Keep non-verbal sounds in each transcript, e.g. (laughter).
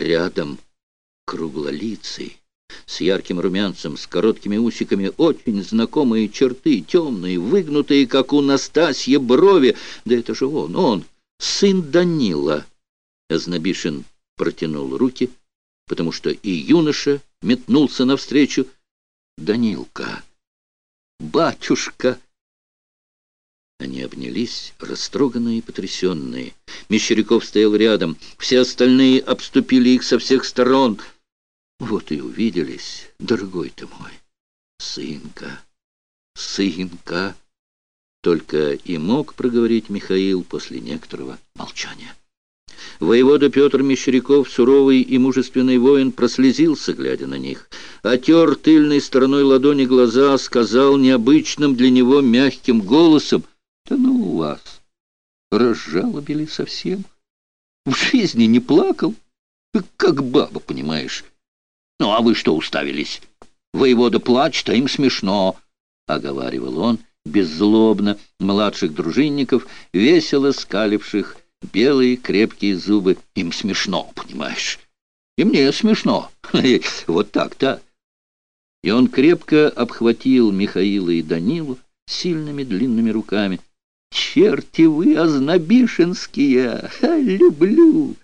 рядом круглолицый, с ярким румянцем, с короткими усиками, очень знакомые черты, темные, выгнутые, как у Настасьи брови. Да это же он, он, сын Данила. Ознобишин протянул руки, потому что и юноша метнулся навстречу. «Данилка! Батюшка!» Они обнялись, растроганные и потрясенные. Мещеряков стоял рядом, все остальные обступили их со всех сторон. Вот и увиделись, дорогой ты мой, сынка, сынка. Только и мог проговорить Михаил после некоторого молчания. Воевода Петр Мещеряков, суровый и мужественный воин, прослезился, глядя на них. Отер тыльной стороной ладони глаза, сказал необычным для него мягким голосом, «Да ну у вас, разжалобили совсем. В жизни не плакал, как баба, понимаешь. Ну, а вы что уставились? Воевода плачет, а им смешно», — оговаривал он беззлобно младших дружинников, весело скаливших белые крепкие зубы. Им смешно, понимаешь? И мне смешно. (laughs) Вот так-то. И он крепко обхватил Михаила и Данилу сильными длинными руками. «Черти вы, ознобишинские! Люблю!»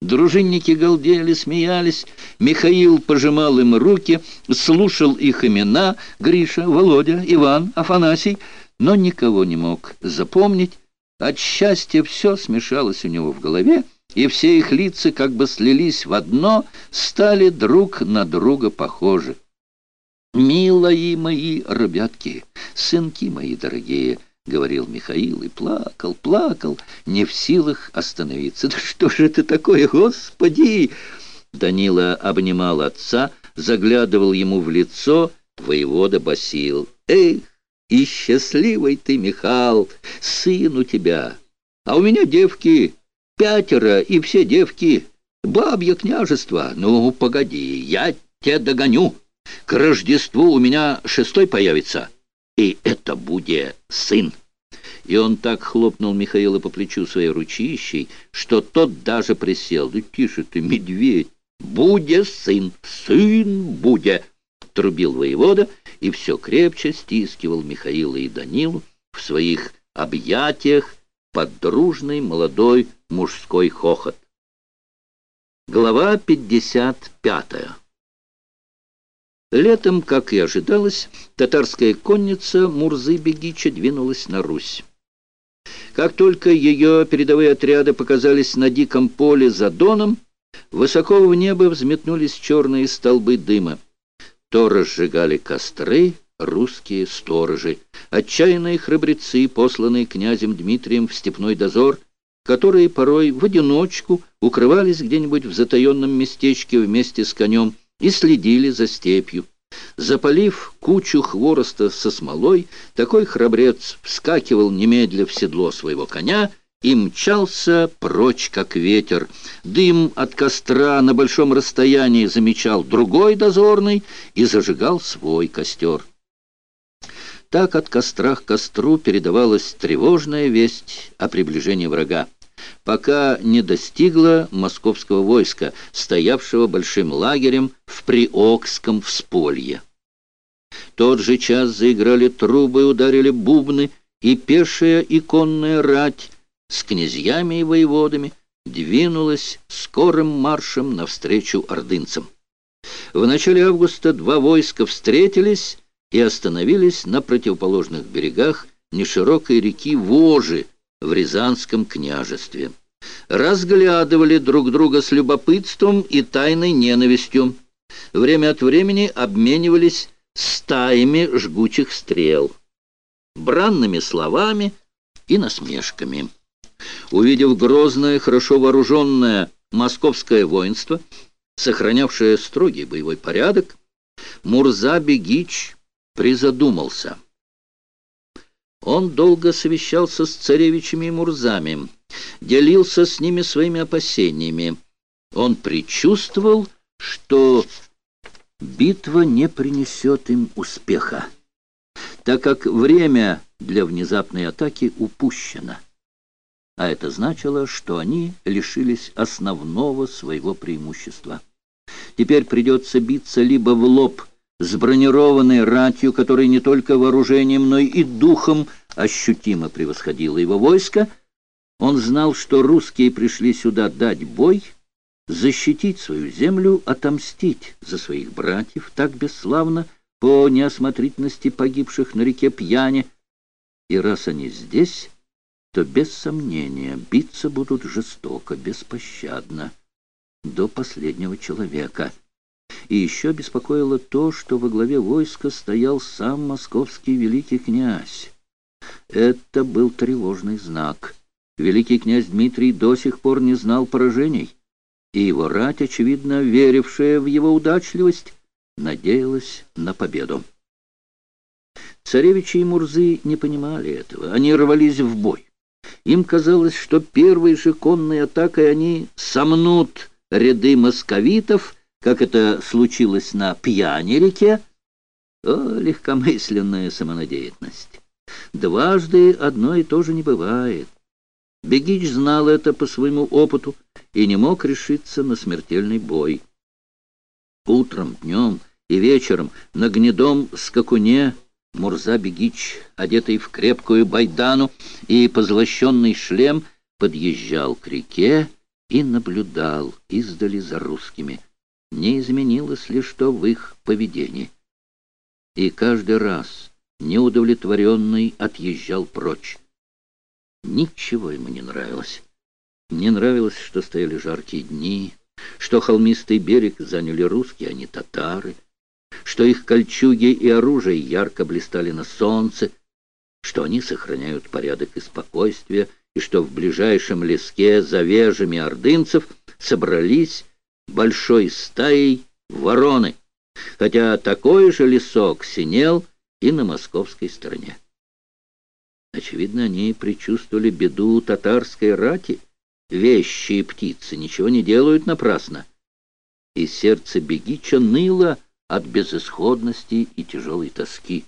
Дружинники галдели, смеялись. Михаил пожимал им руки, слушал их имена — Гриша, Володя, Иван, Афанасий, но никого не мог запомнить, от счастья все смешалось у него в голове, и все их лица как бы слились в одно, стали друг на друга похожи. «Милые мои ребятки, сынки мои дорогие!» — говорил Михаил и плакал, плакал, не в силах остановиться. «Да что же это такое, Господи!» Данила обнимал отца, заглядывал ему в лицо, воевода басил. «Эх, и счастливый ты, Михал, сын у тебя. А у меня девки, пятеро, и все девки. Бабье княжество. Ну, погоди, я тебя догоню. К Рождеству у меня шестой появится, и это будет сын. И он так хлопнул Михаила по плечу своей ручищей, что тот даже присел. Да тише ты, медведь! Буде сын, сын буде! Трубил воевода и все крепче стискивал Михаила и Данилу в своих объятиях под дружный молодой мужской хохот. Глава 55 Летом, как и ожидалось, татарская конница Мурзы-Бегича двинулась на Русь. Как только ее передовые отряды показались на диком поле за Доном, высоко в небо взметнулись черные столбы дыма то разжигали костры русские сторожи, отчаянные храбрецы, посланные князем Дмитрием в степной дозор, которые порой в одиночку укрывались где-нибудь в затаенном местечке вместе с конем и следили за степью. Запалив кучу хвороста со смолой, такой храбрец вскакивал немедля в седло своего коня и мчался прочь, как ветер. Дым от костра на большом расстоянии замечал другой дозорный и зажигал свой костер. Так от костра к костру передавалась тревожная весть о приближении врага, пока не достигла московского войска, стоявшего большим лагерем в Приокском всполье. Тот же час заиграли трубы, ударили бубны, и пешая и конная рать с князьями и воеводами двинулась скорым маршем навстречу ордынцам. В начале августа два войска встретились и остановились на противоположных берегах неширокой реки Вожи в Рязанском княжестве. Разглядывали друг друга с любопытством и тайной ненавистью. Время от времени обменивались стаями жгучих стрел, бранными словами и насмешками увидев грозное, хорошо вооруженное московское воинство, сохранявшее строгий боевой порядок, Мурза-Бегич призадумался. Он долго совещался с царевичами и Мурзами, делился с ними своими опасениями. Он предчувствовал, что битва не принесет им успеха, так как время для внезапной атаки упущено. а это значило, что они лишились основного своего преимущества. Теперь придется биться либо в лоб с бронированной ратью, которая не только вооружением, но и духом ощутимо превосходила его войско. Он знал, что русские пришли сюда дать бой, защитить свою землю, отомстить за своих братьев так бесславно по неосмотрительности погибших на реке Пьяне. И раз они здесь то без сомнения биться будут жестоко, беспощадно, до последнего человека. И еще беспокоило то, что во главе войска стоял сам московский великий князь. Это был тревожный знак. Великий князь Дмитрий до сих пор не знал поражений, и его рать, очевидно, верившая в его удачливость, надеялась на победу. Царевичи и Мурзы не понимали этого. Они рвались в бой. Им казалось, что первой же конной атакой они сомнут ряды московитов, как это случилось на Пьяне-реке. О, легкомысленная самонадеянность! Дважды одно и то же не бывает. Бегич знал это по своему опыту и не мог решиться на смертельный бой. Утром, днем и вечером на гнедом скакуне Мурза Бегич, одетый в крепкую байдану и позлощенный шлем, подъезжал к реке и наблюдал издали за русскими. Не изменилось ли что в их поведении? И каждый раз, неудовлетворенный, отъезжал прочь. Ничего ему не нравилось. Не нравилось, что стояли жаркие дни, что холмистый берег заняли русские, а не татары, что их кольчуги и оружие ярко блистали на солнце, что они сохраняют порядок и спокойствие, и что в ближайшем леске за вежами ордынцев собрались большой стаей вороны, хотя такой же лесок синел и на московской стороне. Очевидно, они предчувствовали беду татарской рати. Вещи и птицы ничего не делают напрасно. И сердце Бегича ныло, от безысходности и тяжелой тоски.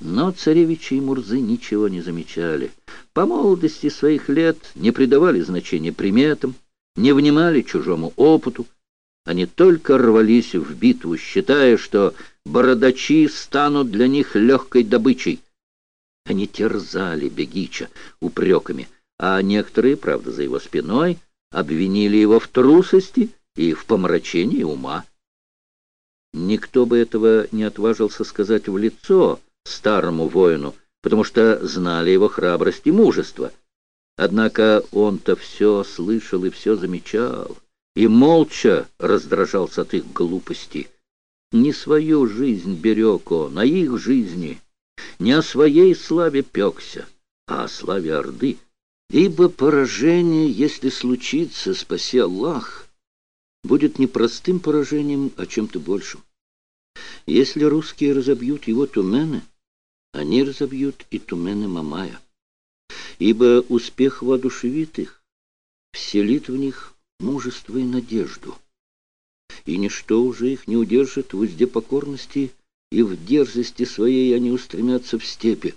Но царевичи и Мурзы ничего не замечали. По молодости своих лет не придавали значения приметам, не внимали чужому опыту. Они только рвались в битву, считая, что бородачи станут для них легкой добычей. Они терзали Бегича упреками, а некоторые, правда, за его спиной, обвинили его в трусости и в помрачении ума. Никто бы этого не отважился сказать в лицо старому воину, потому что знали его храбрость и мужество. Однако он-то все слышал и все замечал, и молча раздражался от их глупости. Не свою жизнь берег он, а их жизни. Не о своей славе пекся, а о славе Орды. Ибо поражение, если случится, спаси Аллах, будет не простым поражением, а чем-то большим. Если русские разобьют его тумены, они разобьют и тумены Мамая. Ибо успех воодушевит их, вселит в них мужество и надежду. И ничто уже их не удержит в узде покорности, и в дерзости своей они устремятся в степи.